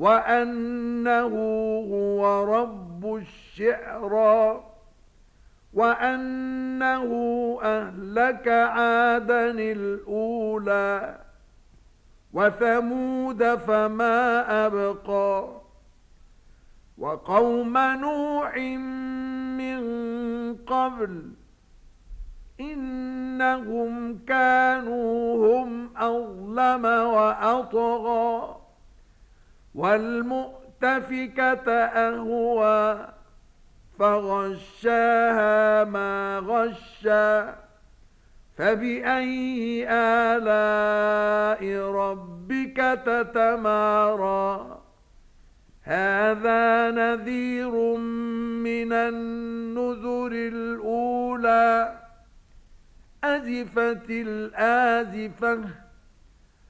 وأنه هو رب الشعرى وأنه أهلك عادا الأولى وثمود فما أبقى وقوم نوح من قبل إنهم كانوا هم أظلم وأطغى والمؤتفكة أهوى، فغشاها ما غشا فبأي آلاء ربك تتمارى. هذا نذير من النذر الأولى. أزفت الآزفة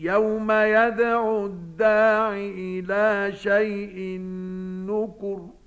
يوم يدعو الداعي إلى شيء نكر